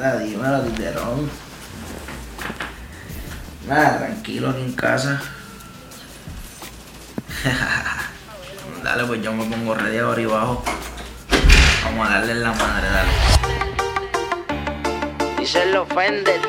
Calderón. Nada, tranquilo aquí en casa. dale, pues yo me pongo ready ahora y bajo. Vamos a darle la madre, dale. Dice el ofender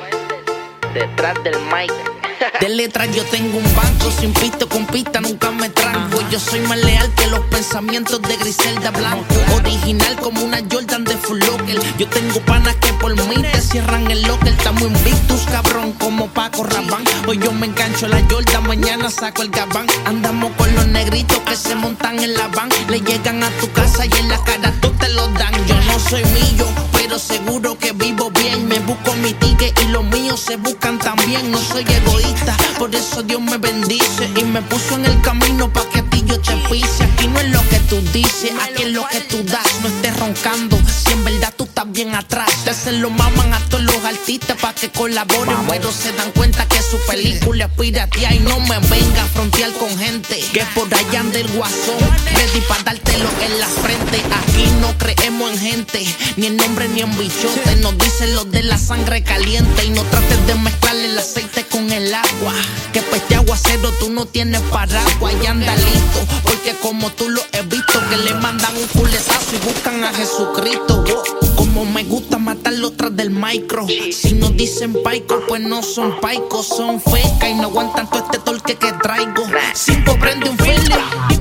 detrás del mic. De letras yo tengo un banco, sin pisto con pista nunca me tranco. Yo soy más leal que los pensamientos de Griselda Blanco. Original como una Jordan de Full Locker. Yo tengo panas que por mí te cierran el locker. Estamos invictus, cabrón, como Paco Rabán. Hoy yo me engancho la Jordan, mañana saco el gabán. Andamos con los negritos que se montan en la van. Le llegan a tu casa y en la cara tú te lo dan. Yo no soy mío, pero seguro que vivo bien. Me busco mi ticket se buscan también. No soy egoísta, por eso Dios me bendice. Y me puso en el camino para que a ti yo te pise. Aquí no es lo que tú dices, aquí es lo que tú das. No estés roncando, si en verdad tú estás bien atrás. Te se lo maman a todos los artistas para que colaboren. Pero se dan cuenta que su película es piratea y no me venga a frontear con gente que por allá anda el guasón. Ready para dártelo en la frente. Aquí no creemos en ni en nombre ni en bichote. Nos dicen los de la sangre caliente y no trates de mezclar el aceite con el agua. Que peste aguacero tú no tienes paraguas y anda listo. Porque como tú lo he visto, que le mandan un culetazo y buscan a Jesucristo. Como me gusta matar los tras del micro. Si no dicen paico, pues no son paicos, son fecas y no aguantan todo este torque que traigo. Cinco prende un feeling.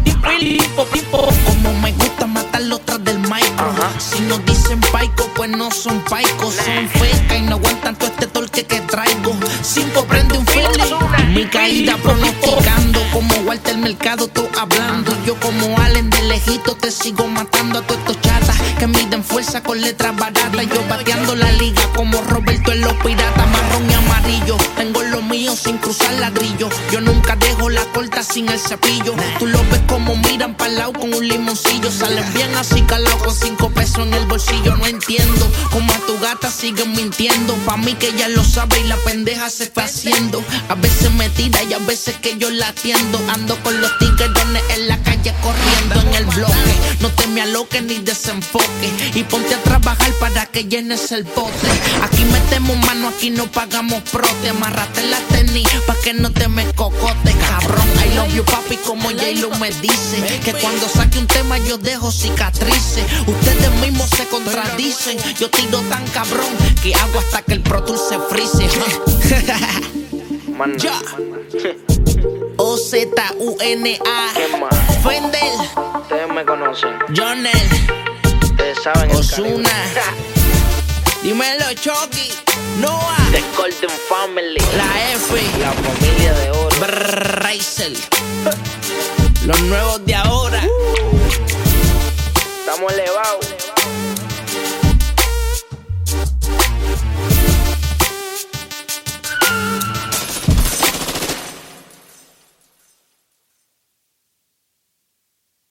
Y no aguantan todo este torque que traigo. Cinco prende un feeling. Mi caída pronosticando como Walter Mercado tú hablando. Yo como Allen de te sigo matando a todos estos chatas que miden fuerza con letras baratas. Yo bateando la liga como Roberto en los piratas, marrón y amarillo. Tengo lo mío sin cruzar ladrillo. Yo nunca dejo la corta sin el cepillo. Tú lo ves como miran para lado con un limoncillo. Salen bien así calado con cinco pesos en el bolsillo. No entiendo cómo a tu gata siguen mintiendo. Pa' mí que ella lo sabe y la pendeja se está haciendo. A veces me tira y a veces que yo la atiendo. Ando con los tiguerones en la calle corriendo bloque. No te me aloques ni desenfoque. Y ponte a trabajar para que llenes el bote. Aquí metemos mano, aquí no pagamos prote. Amarrate la tenis pa' que no te me cocote, cabrón. I love you, papi, como J-Lo me dice. Que cuando saque un tema yo dejo cicatrices. Ustedes mismos se contradicen. Yo tiro tan cabrón que hago hasta que el Pro Tool se frise. Ya. O-Z-U-N-A. Ustedes me conocen. Jonel, Ustedes saben calibre. dímelo, Chucky, Noah, The Golden Family. la F, La familia de oro. Brrr, Raisel. Los nuevos de ahora. Estamos elevados.